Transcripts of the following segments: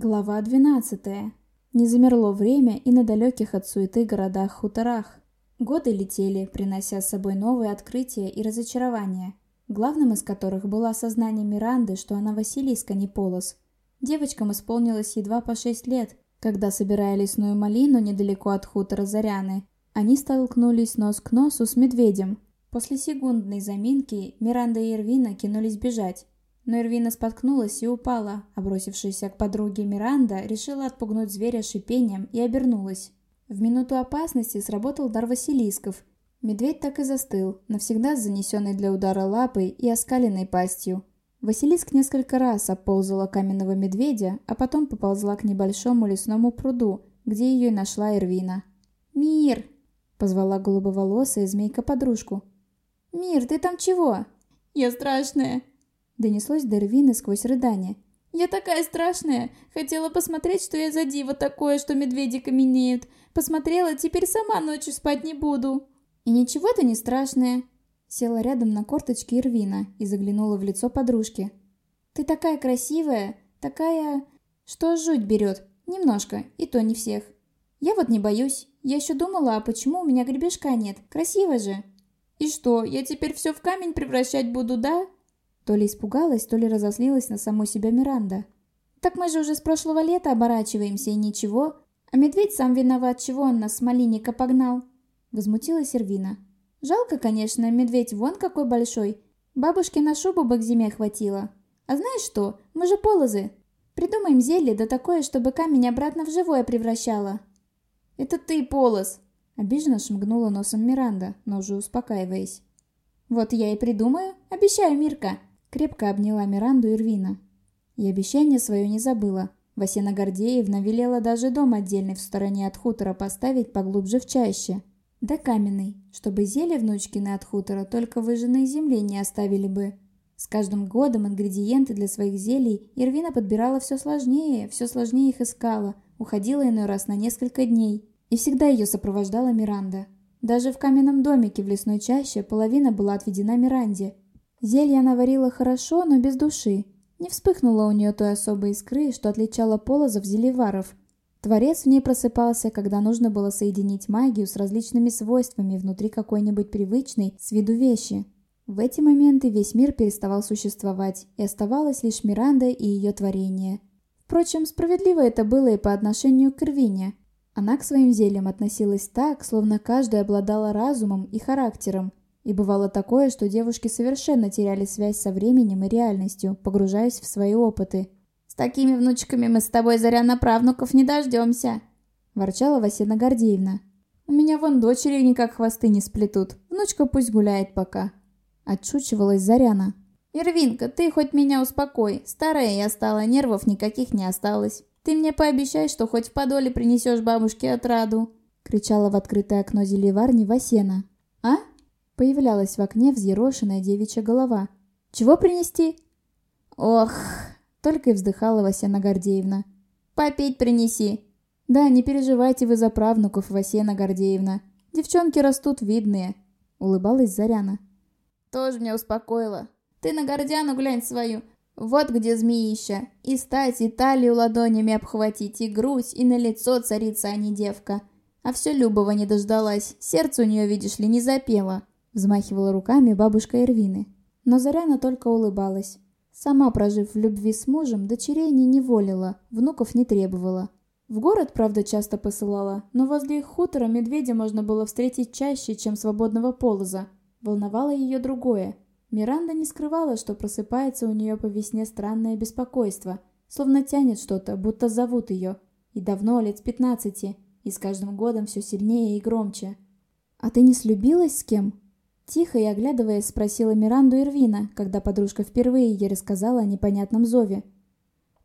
Глава 12. Не замерло время и на далеких от суеты городах-хуторах. Годы летели, принося с собой новые открытия и разочарования, главным из которых было осознание Миранды, что она Василиска не полос. Девочкам исполнилось едва по шесть лет, когда, собирая лесную малину недалеко от хутора Заряны, они столкнулись нос к носу с медведем. После секундной заминки Миранда и Ирвина кинулись бежать, но Ирвина споткнулась и упала, а бросившаяся к подруге Миранда решила отпугнуть зверя шипением и обернулась. В минуту опасности сработал дар Василисков. Медведь так и застыл, навсегда с занесенной для удара лапой и оскаленной пастью. Василиск несколько раз оползала каменного медведя, а потом поползла к небольшому лесному пруду, где ее и нашла Ирвина. «Мир!» – позвала голубоволосая змейка-подружку. «Мир, ты там чего?» «Я страшная!» Донеслось до Эрвины сквозь рыдание. «Я такая страшная! Хотела посмотреть, что я за диво такое, что медведи каменеют. Посмотрела, теперь сама ночью спать не буду». «И ничего ты не страшная!» Села рядом на корточке Ирвина и заглянула в лицо подружки. «Ты такая красивая, такая... что жуть берет. Немножко, и то не всех. Я вот не боюсь. Я еще думала, а почему у меня гребешка нет? Красиво же!» «И что, я теперь все в камень превращать буду, да?» То ли испугалась, то ли разозлилась на саму себя Миранда. «Так мы же уже с прошлого лета оборачиваемся, и ничего. А медведь сам виноват, чего он нас с малинника погнал?» Возмутилась Эрвина. «Жалко, конечно, медведь вон какой большой. Бабушке на шубу бы к зиме хватило. А знаешь что, мы же полозы. Придумаем зелье, да такое, чтобы камень обратно в живое превращало». «Это ты, полоз!» Обиженно шмыгнула носом Миранда, но уже успокаиваясь. «Вот я и придумаю. Обещаю, Мирка!» Крепко обняла Миранду Ирвина. И обещание свое не забыла. Васена Гордеевна велела даже дом отдельный в стороне от хутора поставить поглубже в чаще. Да каменный, чтобы зелье внучкины от хутора только выжженной земли не оставили бы. С каждым годом ингредиенты для своих зелий Ирвина подбирала все сложнее, все сложнее их искала, уходила иной раз на несколько дней. И всегда ее сопровождала Миранда. Даже в каменном домике в лесной чаще половина была отведена Миранде, Зелье она варила хорошо, но без души. Не вспыхнуло у нее той особой искры, что отличало полозов зелеваров. Творец в ней просыпался, когда нужно было соединить магию с различными свойствами внутри какой-нибудь привычной с виду вещи. В эти моменты весь мир переставал существовать, и оставалась лишь Миранда и ее творение. Впрочем, справедливо это было и по отношению к Ирвине. Она к своим зельям относилась так, словно каждая обладала разумом и характером, и бывало такое, что девушки совершенно теряли связь со временем и реальностью, погружаясь в свои опыты. «С такими внучками мы с тобой, Заряна, правнуков не дождемся!» – ворчала Васина Гордеевна. «У меня вон дочери никак хвосты не сплетут. Внучка пусть гуляет пока». Отшучивалась Заряна. «Ирвинка, ты хоть меня успокой. Старая я стала, нервов никаких не осталось. Ты мне пообещай, что хоть в подоле принесешь бабушке отраду!» кричала в открытое окно зельеварни Васена. «А?» Появлялась в окне взъерошенная девичья голова. «Чего принести?» «Ох!» — только и вздыхала Васена Гордеевна. «Попить принеси!» «Да, не переживайте вы за правнуков, Васена Гордеевна. Девчонки растут видные», — улыбалась Заряна. «Тоже меня успокоила. Ты на Гордяну глянь свою. Вот где змеища. И стать, и талию ладонями обхватить, и грудь, и на лицо царица, а не девка. А все Любова не дождалась. Сердце у нее, видишь ли, не запело. Взмахивала руками бабушка Эрвины. Но Заряна только улыбалась. Сама, прожив в любви с мужем, дочерей не неволила, внуков не требовала. В город, правда, часто посылала, но возле их хутора медведя можно было встретить чаще, чем свободного полоза. Волновало ее другое. Миранда не скрывала, что просыпается у нее по весне странное беспокойство, словно тянет что-то, будто зовут ее. И давно, лет с пятнадцати, и с каждым годом все сильнее и громче. «А ты не слюбилась с кем?» Тихо и оглядываясь, спросила Миранду Ирвина, когда подружка впервые ей рассказала о непонятном зове.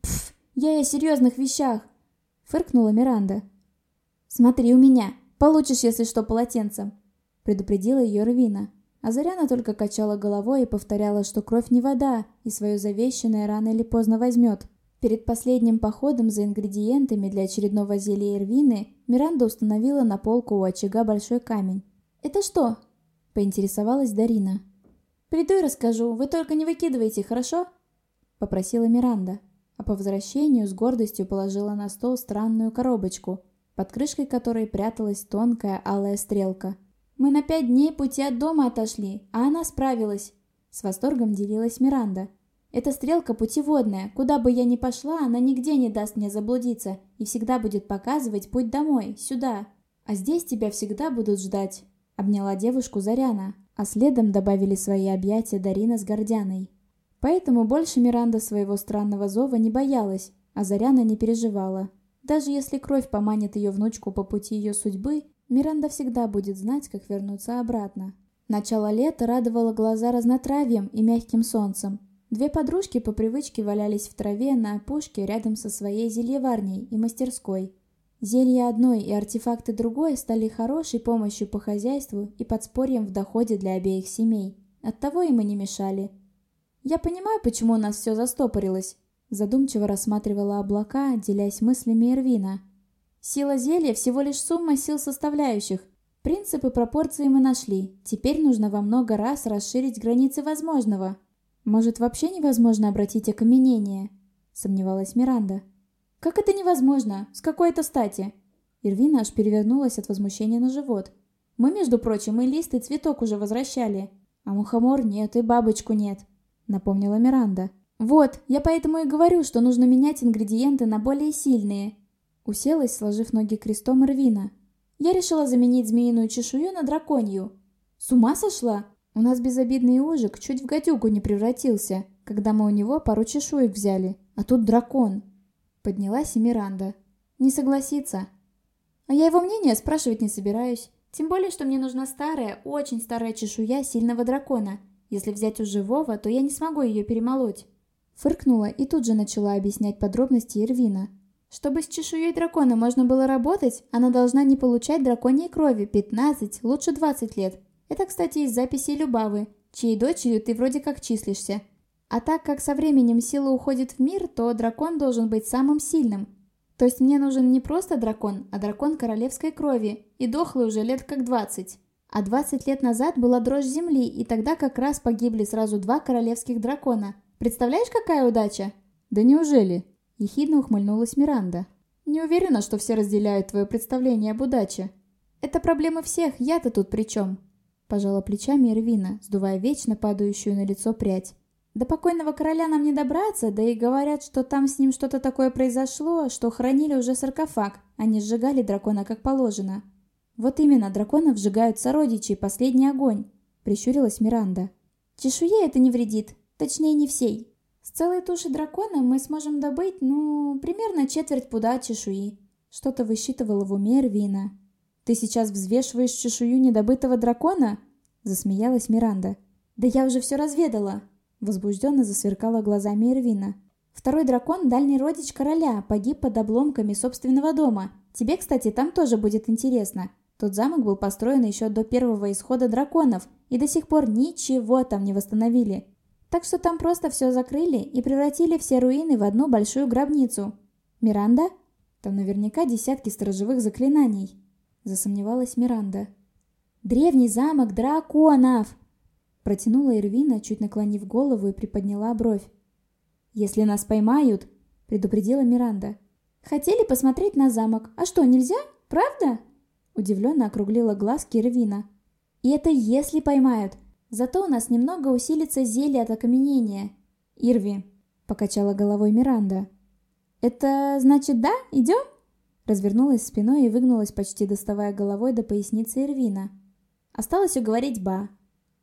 «Пф, я и о серьезных вещах!» — фыркнула Миранда. «Смотри у меня, получишь, если что, полотенцем!» — предупредила ее Ирвина. А Заряна только качала головой и повторяла, что кровь не вода, и свое завещанное рано или поздно возьмет. Перед последним походом за ингредиентами для очередного зелья Ирвины Миранда установила на полку у очага большой камень. «Это что?» — поинтересовалась Дарина. «Приду и расскажу, вы только не выкидывайте, хорошо?» — попросила Миранда. А по возвращению с гордостью положила на стол странную коробочку, под крышкой которой пряталась тонкая алая стрелка. «Мы на пять дней пути от дома отошли, а она справилась!» С восторгом делилась Миранда. «Эта стрелка путеводная, куда бы я ни пошла, она нигде не даст мне заблудиться и всегда будет показывать путь домой, сюда. А здесь тебя всегда будут ждать!» Обняла девушку Заряна, а следом добавили свои объятия Дарина с Гордяной. Поэтому больше Миранда своего странного зова не боялась, а Заряна не переживала. Даже если кровь поманит ее внучку по пути ее судьбы, Миранда всегда будет знать, как вернуться обратно. Начало лета радовало глаза разнотравьем и мягким солнцем. Две подружки по привычке валялись в траве на опушке рядом со своей зельеварней и мастерской. Зелье одной и артефакты другой стали хорошей помощью по хозяйству и подспорьем в доходе для обеих семей. Оттого им и не мешали. «Я понимаю, почему у нас все застопорилось», задумчиво рассматривала облака, делясь мыслями Эрвина. «Сила зелья всего лишь сумма сил составляющих. Принципы пропорции мы нашли. Теперь нужно во много раз расширить границы возможного. Может, вообще невозможно обратить окаменение?» сомневалась Миранда. «Как это невозможно? С какой это стати?» Ирвина аж перевернулась от возмущения на живот. «Мы, между прочим, и лист, и цветок уже возвращали. А мухомор нет, и бабочку нет», — напомнила Миранда. «Вот, я поэтому и говорю, что нужно менять ингредиенты на более сильные». Уселась, сложив ноги крестом Ирвина. «Я решила заменить змеиную чешую на драконью». «С ума сошла? У нас безобидный ужик чуть в гадюку не превратился, когда мы у него пару чешуек взяли, а тут дракон». Поднялась и Миранда. «Не согласится». «А я его мнение спрашивать не собираюсь. Тем более, что мне нужна старая, очень старая чешуя сильного дракона. Если взять у живого, то я не смогу ее перемолоть». Фыркнула и тут же начала объяснять подробности Ирвина. Чтобы с чешуей дракона можно было работать, она должна не получать драконьей крови 15, лучше 20 лет. Это, кстати, из записей Любавы, чьей дочерью ты вроде как числишься. А так как со временем сила уходит в мир, то дракон должен быть самым сильным. То есть мне нужен не просто дракон, а дракон королевской крови, и дохлый уже лет как 20. А 20 лет назад была дрожь земли, и тогда как раз погибли сразу два королевских дракона. Представляешь, какая удача? Да неужели? Ехидно ухмыльнулась Миранда. Не уверена, что все разделяют твое представление об удаче. Это проблемы всех, я-то тут при чем? Пожала плечами Ирвина, сдувая вечно падающую на лицо прядь. До покойного короля нам не добраться, да и говорят, что там с ним что-то такое произошло, что хранили уже саркофаг, а не сжигали дракона как положено. Вот именно, драконов сжигают сородичи, последний огонь, прищурилась Миранда. Чешуе это не вредит, точнее не всей. С целой туши дракона мы сможем добыть, ну, примерно четверть пуда чешуи. Что-то высчитывала в уме Эрвина. «Ты сейчас взвешиваешь чешую недобытого дракона?» Засмеялась Миранда. «Да я уже все разведала!» Возбужденно засверкала глазами Эрвина. «Второй дракон – дальний родич короля, погиб под обломками собственного дома. Тебе, кстати, там тоже будет интересно. Тот замок был построен еще до первого исхода драконов, и до сих пор ничего там не восстановили. Так что там просто все закрыли и превратили все руины в одну большую гробницу. Миранда? Там наверняка десятки сторожевых заклинаний. Засомневалась Миранда. Древний замок драконов! Протянула Ирвина, чуть наклонив голову и приподняла бровь. «Если нас поймают», — предупредила Миранда. «Хотели посмотреть на замок. А что, нельзя? Правда?» Удивленно округлила глазки Ирвина. «И это если поймают. Зато у нас немного усилится зелье от окаменения». «Ирви», — покачала головой Миранда. «Это значит да? Идем?» Развернулась спиной и выгнулась, почти доставая головой до поясницы Ирвина. Осталось уговорить Ба.